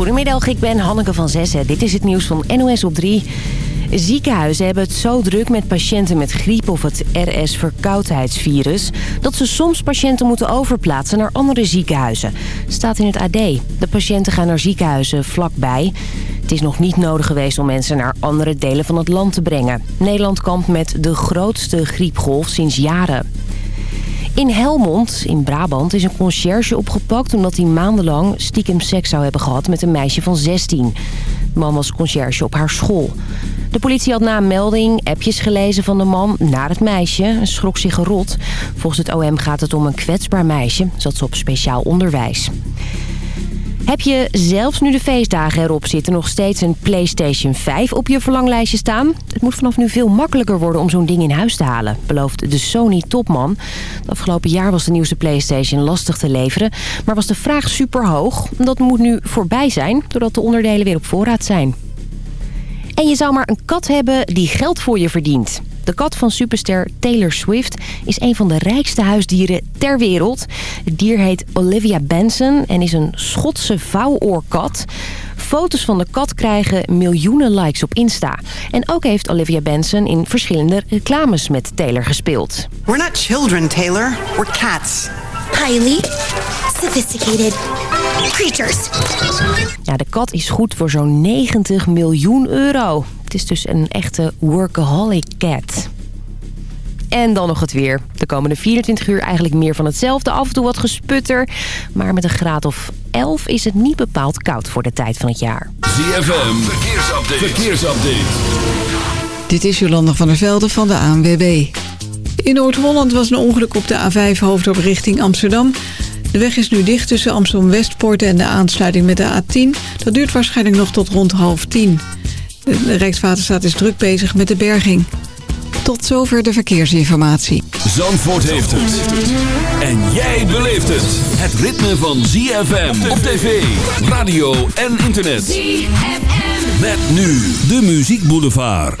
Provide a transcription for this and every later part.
Goedemiddag, ik ben Hanneke van Zessen. Dit is het nieuws van NOS op 3. Ziekenhuizen hebben het zo druk met patiënten met griep of het RS-verkoudheidsvirus... dat ze soms patiënten moeten overplaatsen naar andere ziekenhuizen. Staat in het AD. De patiënten gaan naar ziekenhuizen vlakbij. Het is nog niet nodig geweest om mensen naar andere delen van het land te brengen. Nederland kampt met de grootste griepgolf sinds jaren. In Helmond, in Brabant, is een conciërge opgepakt... omdat hij maandenlang stiekem seks zou hebben gehad met een meisje van 16. De man was conciërge op haar school. De politie had na een melding appjes gelezen van de man naar het meisje... en schrok zich gerot. Volgens het OM gaat het om een kwetsbaar meisje. Zat ze op speciaal onderwijs. Heb je zelfs nu de feestdagen erop zitten nog steeds een PlayStation 5 op je verlanglijstje staan? Het moet vanaf nu veel makkelijker worden om zo'n ding in huis te halen, belooft de Sony-topman. Het afgelopen jaar was de nieuwste PlayStation lastig te leveren, maar was de vraag super hoog. Dat moet nu voorbij zijn, doordat de onderdelen weer op voorraad zijn. En je zou maar een kat hebben die geld voor je verdient. De kat van superster Taylor Swift is een van de rijkste huisdieren ter wereld. Het dier heet Olivia Benson en is een Schotse vouwoorkat. Foto's van de kat krijgen miljoenen likes op Insta. En ook heeft Olivia Benson in verschillende reclames met Taylor gespeeld. We're not children, Taylor. We're cats. Highly sophisticated creatures. Ja, de kat is goed voor zo'n 90 miljoen euro. Het is dus een echte workaholic cat. En dan nog het weer. De komende 24 uur eigenlijk meer van hetzelfde. Af en toe wat gesputter. Maar met een graad of 11 is het niet bepaald koud voor de tijd van het jaar. ZFM, verkeersupdate. verkeersupdate. Dit is Jolanda van der Velde van de ANWB. In Noord-Holland was een ongeluk op de A5 hoofdop richting Amsterdam. De weg is nu dicht tussen Amsterdam-Westpoort en de aansluiting met de A10. Dat duurt waarschijnlijk nog tot rond half tien. De Rijkswaterstaat is druk bezig met de berging. Tot zover de verkeersinformatie. Zandvoort heeft het. En jij beleeft het. Het ritme van ZFM op tv, radio en internet. ZFM. Met nu de Muziek Boulevard.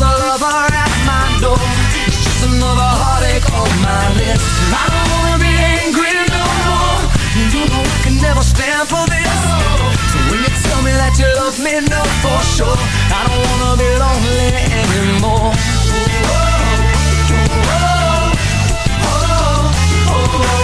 know the lover at my door It's just another heartache on my list I don't wanna be angry no more You know I can never stand for this. So when you tell me that you love me, know for sure. I don't wanna be lonely anymore oh, oh, oh,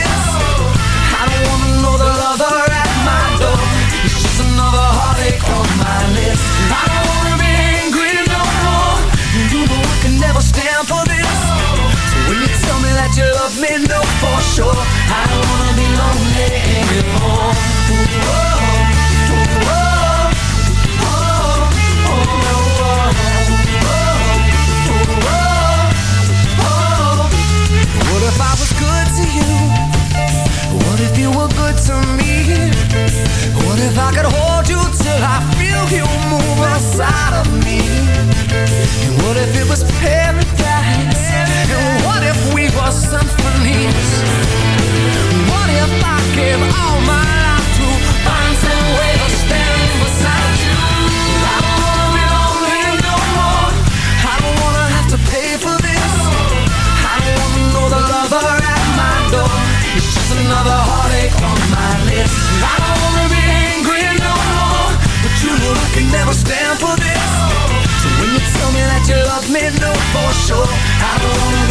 to me. What if I could hold you till I feel you move inside of me? And what if it was paradise? And what if we were symphonies? What if I gave all my life to find some way to stand beside you? I don't wanna be lonely no more. I don't wanna have to pay for this. I don't wanna know the lover at my door. It's just another I don't wanna be angry no more, but you know I can never stand for this. So when you tell me that you love me, know for sure I don't wanna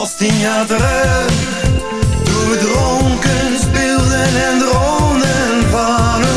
als tien jaar terug. Toen we dronken speelden en droomden van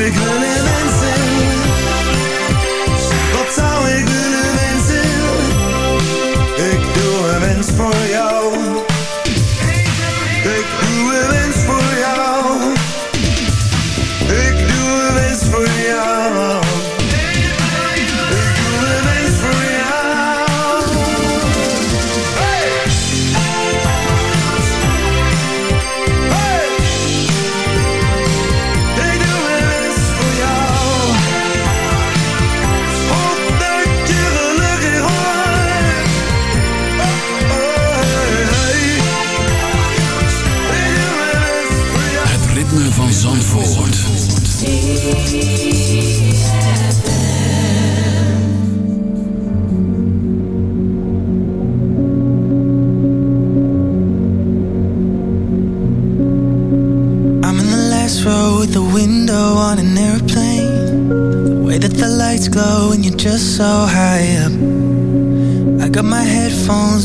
wat zou ik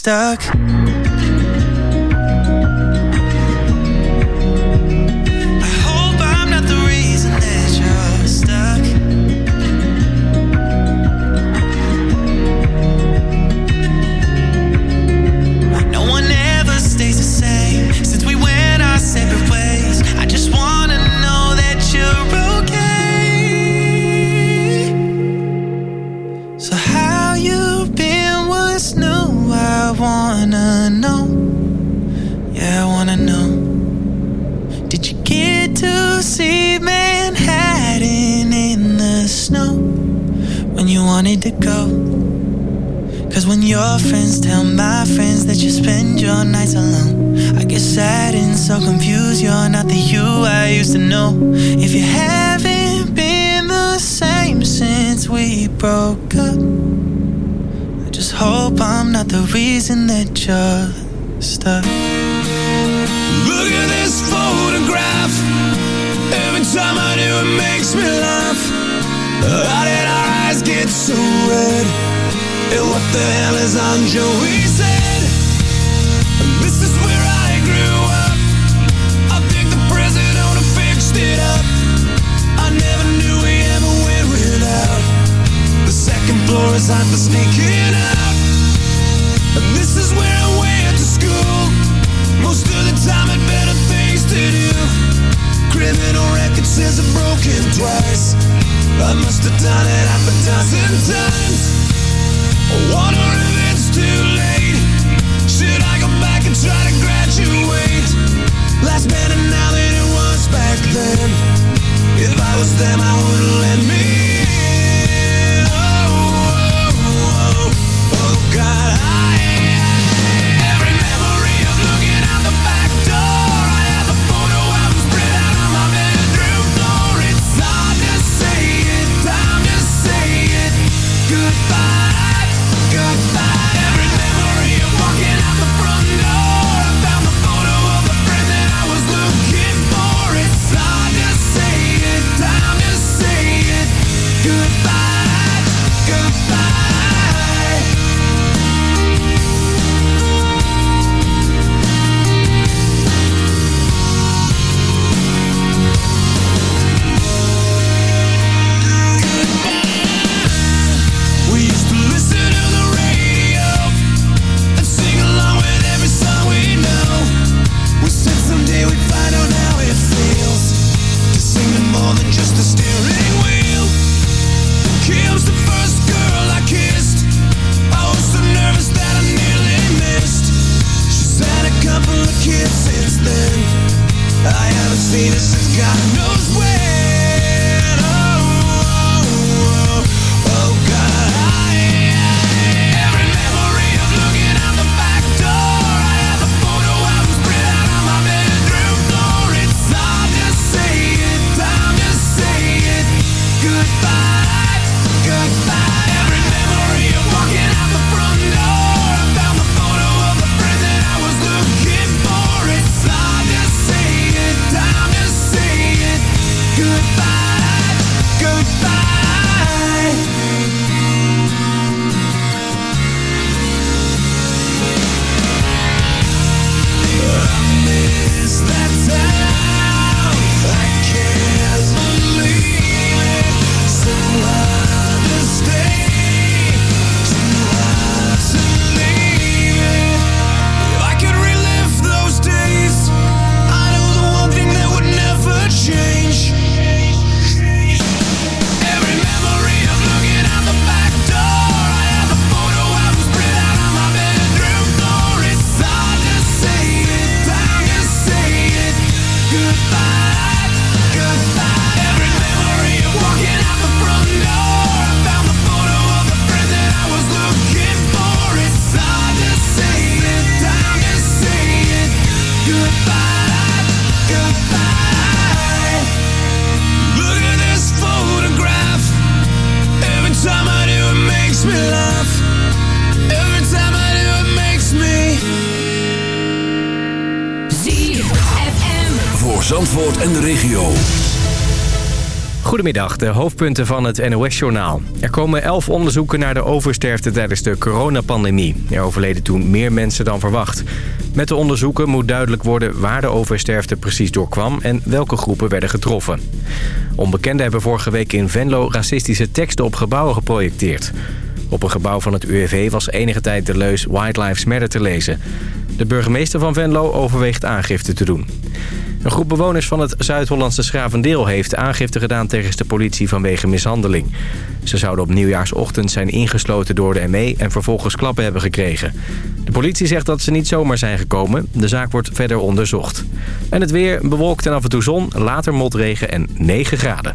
Stuck. Cause when your friends tell my friends that you spend your nights alone, I get sad and so confused. You're not the you I used to know. If you haven't been the same since we broke up, I just hope I'm not the reason that you're stuck. Look at this photograph. Every time I do, it makes me laugh. How did our eyes get so red? And what the hell is on Joey said? This is where I grew up. I think the president fixed it up. I never knew we ever went. The second floor is hot for sneaking out. And this is where I went to school. Most of the time had better things to do. Criminal record says I've broken twice. I must have done it half a dozen times. Them, I go back and try to grab you wait last night it was back then. If i was there i wouldn't let me Goodbye, goodbye. Goedemiddag, de hoofdpunten van het NOS-journaal. Er komen elf onderzoeken naar de oversterfte tijdens de coronapandemie. Er overleden toen meer mensen dan verwacht. Met de onderzoeken moet duidelijk worden waar de oversterfte precies doorkwam... en welke groepen werden getroffen. Onbekenden hebben vorige week in Venlo racistische teksten op gebouwen geprojecteerd. Op een gebouw van het UWV was enige tijd de leus White Lives Matter te lezen. De burgemeester van Venlo overweegt aangifte te doen. Een groep bewoners van het Zuid-Hollandse Schravendeel heeft aangifte gedaan tegen de politie vanwege mishandeling. Ze zouden op nieuwjaarsochtend zijn ingesloten door de ME en vervolgens klappen hebben gekregen. De politie zegt dat ze niet zomaar zijn gekomen. De zaak wordt verder onderzocht. En het weer bewolkt en af en toe zon, later motregen en 9 graden.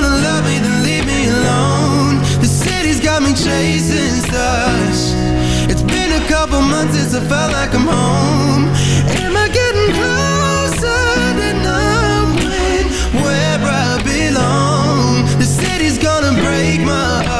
gonna love me then leave me alone. The city's got me chasing stars. It's been a couple months since I felt like I'm home. Am I getting closer to knowing where I belong? The city's gonna break my heart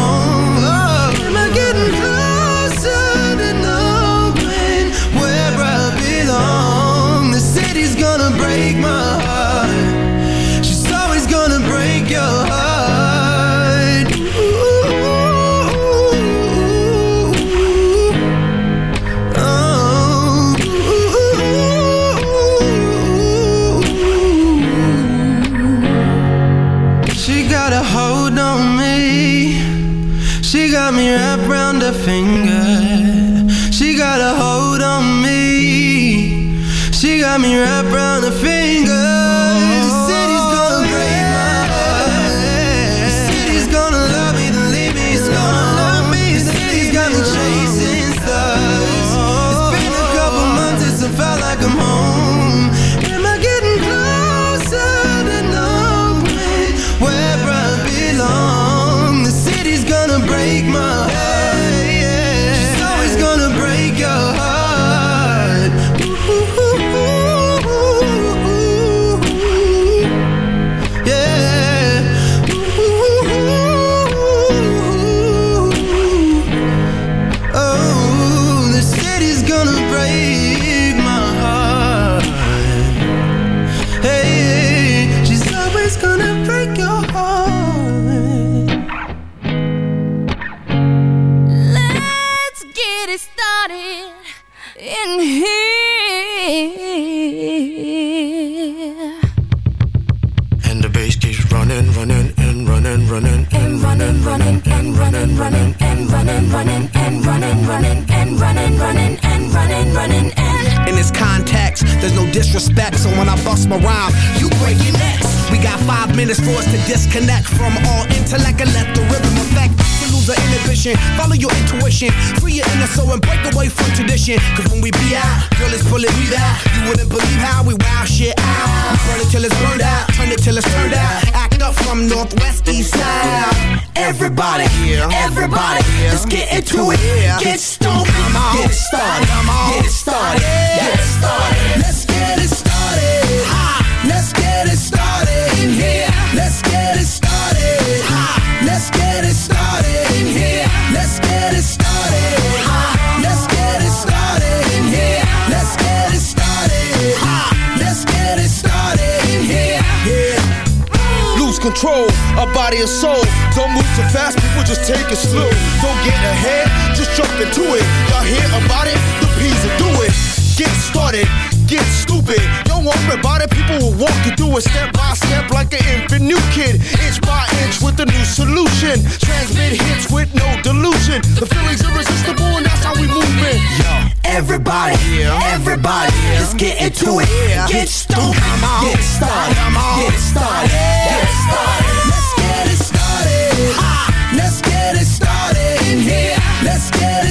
got me wrapped round her finger. There's no disrespect, so when I bust my rhyme, you break your necks. We got five minutes for us to disconnect from all intellect and let the rhythm affect. To lose our inhibition, follow your intuition, free your inner soul and break away from tradition. Cause when we be out, girl, it's pulling me out. You wouldn't believe how we wow shit out. Burn it till it's burned out, turn it till it's turned out. Up from northwest, east side. Everybody, everybody, let's get into it. Get stoned, get it started, get it started, get it started. Let's get it started. Ha! Let's get it started in here. Let's get it started. Ha! Let's get it started in here. Let's get it started. Control of body and soul. Don't move too fast, people just take it slow. Don't get ahead, just jump into it. Y'all hear about it? The P's will do it. Get started, get stupid. Don't worry about it, people will walk you through it step by step like an infant new kid. Inch by inch with a new solution. Transmit hits with no delusion. The feeling's irresistible how we move it. Yo, Everybody, everybody, let's get into it. Get stoked, get started, get started, get started. Let's get it started. Ha! Let's get it started in here. Let's get it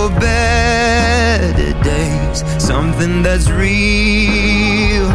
for better days, something that's real.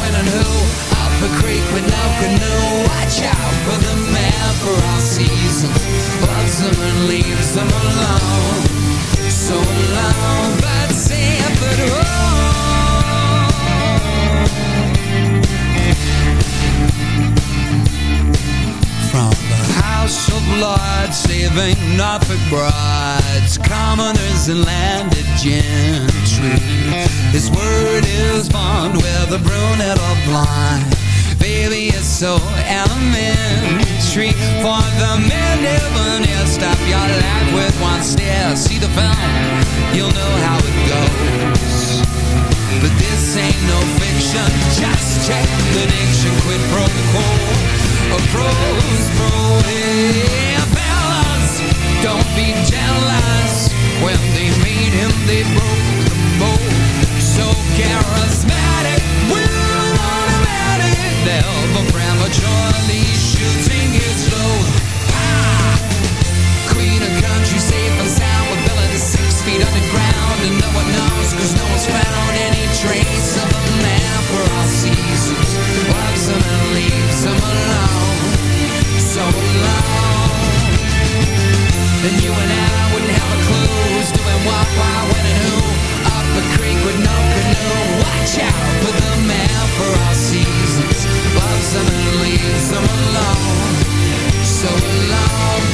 When and who. Up a creek with no canoe. Watch out for the man for all seasons. Loves him and leaves him alone. So alone, but safe at From the House of Lords, saving Norfolk brides, commoners and landed gentry. His word is bond, whether brunette or blonde. Baby, it's so elementary For the men never Stop your life with one stare See the film, you'll know how it goes But this ain't no fiction Just check the diction Quid pro quo A pro's pro Hey, fellas Don't be jealous. When they made him They broke the mold. So charismatic Will automatic Never prematurely Shooting his load. Ah! Queen of country Safe and sound buried underground and no one knows cause no one's found any trace of a man for all seasons. Walks some and leaves him alone, so alone. And you and I wouldn't have a clue who's doing what, why, when and who Up a creek with no canoe, watch out for the man for all seasons. Walks him and leaves him alone, so alone.